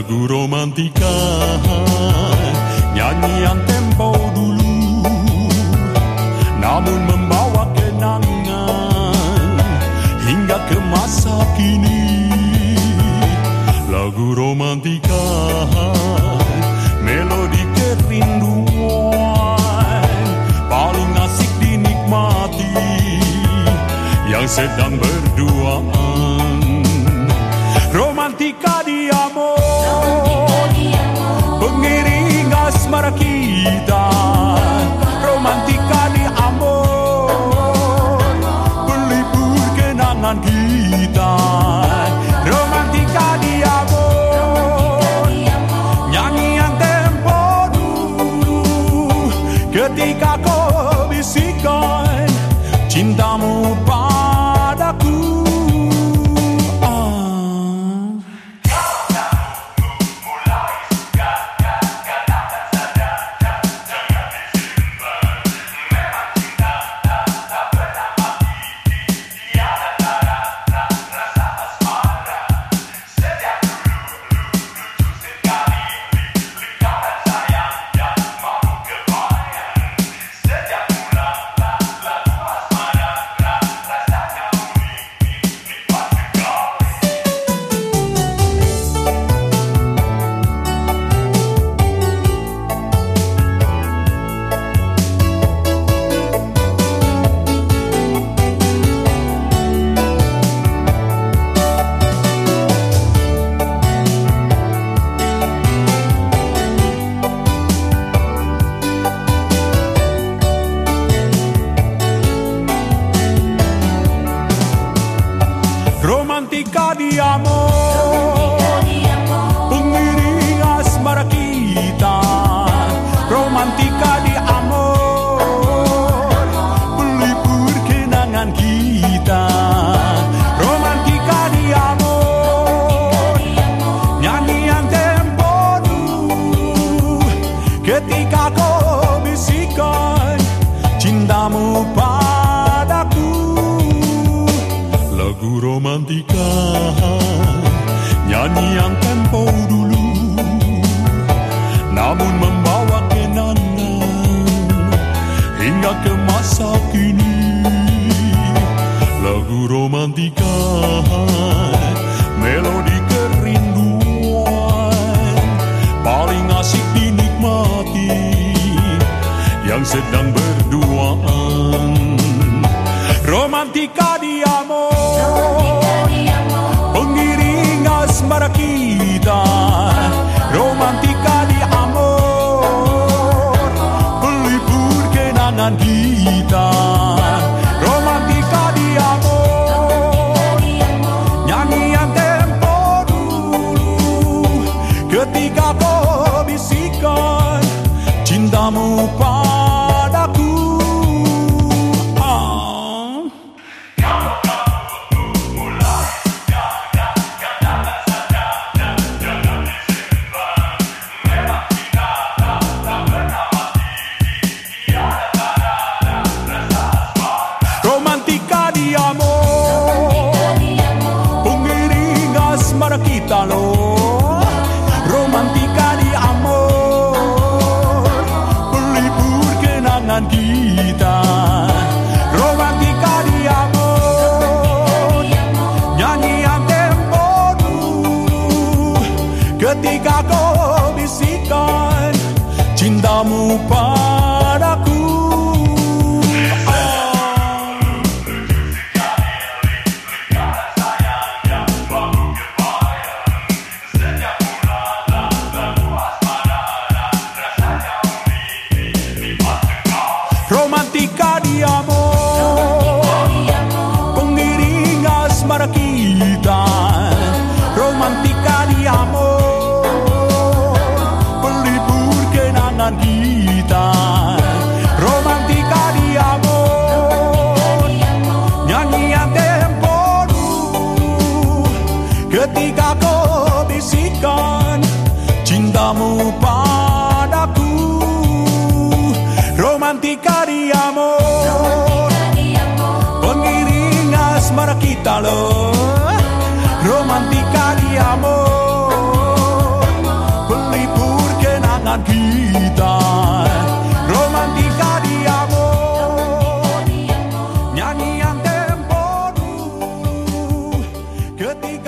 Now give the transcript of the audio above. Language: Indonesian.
Lagu romantika. Nyanyian tempo dulu Namun membawa kita Romantika di amor Pelipur kenangan kita. Romantika di amor Nyanyian tempo dulu. Ketika kau bisikan Cintamu Romantika di amor Pengiring asmara kita Romantika di amor Pelipur kenangan kita Romantika di Nyanyian tempo Ketika Romantika Nyanyian tempo dulu Namun membawa kenangan Hingga ke masa kini. Lagu romantika Melodi kerinduan Paling asik dinikmati Yang sedang berduaan. Romantika di amor asmara kita Romantika Cintamu Di Nos manticaríamos. Con guirinas marquítalo. Romanticaríamos. Con libur que nangan kita. Romanticaríamos. Nyanyian temponu. Ketika